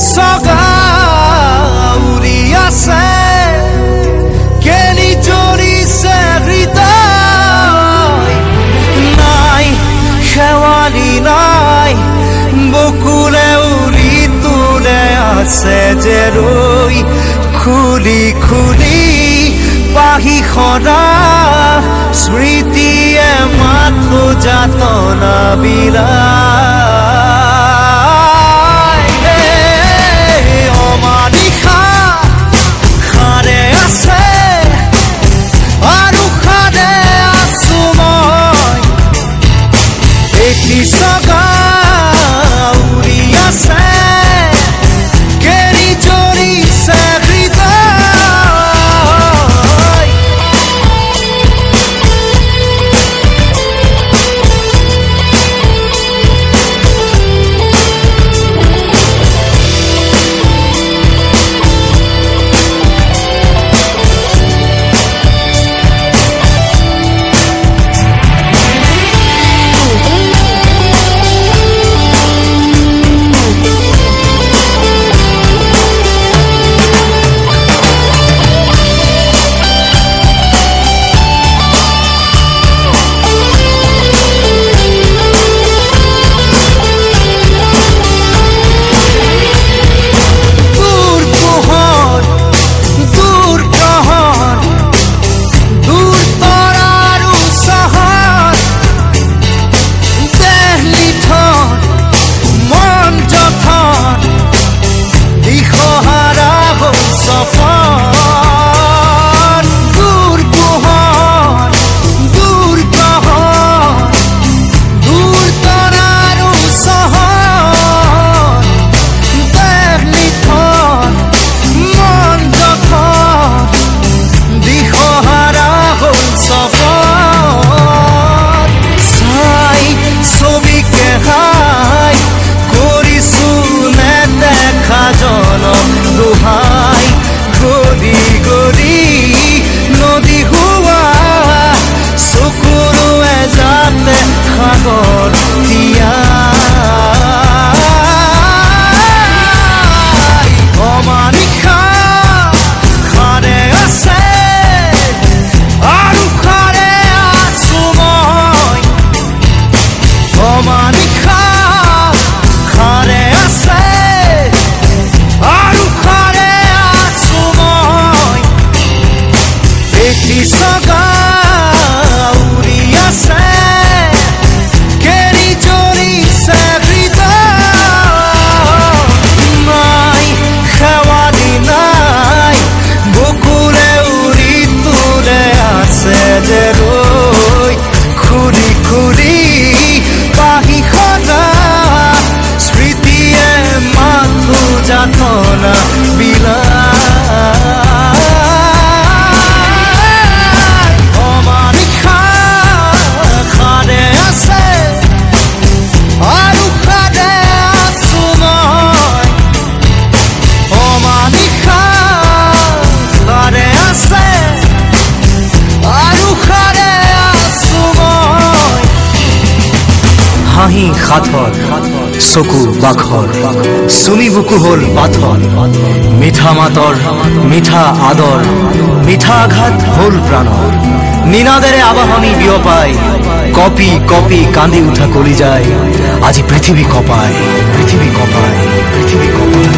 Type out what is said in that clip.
চগা উৰি আছে কেনি জৰিছে হৃদয়? নাই শেৱালি নাই, বকুলে উৰি তোলে আছে যে ৰৈ খুলি খুলি, পাহি সদা স্মৃতিয়ে মাথো যাতনা বিলাই prarthana bila হাঁহি সাধৰ চকু বাখর চুমি বুকু হল পাথর, মিঠা মাতর, মিঠা আদর, মিঠা আঘাত হল প্ৰাণৰ নিনাদেৰে আবাহনী বিয়পায়, কপি কপি কান্দি উঠা কলি যায় আজি পৃথিৱী কপায় পৃথিৱী কপায় পৃথিৱী কপায়।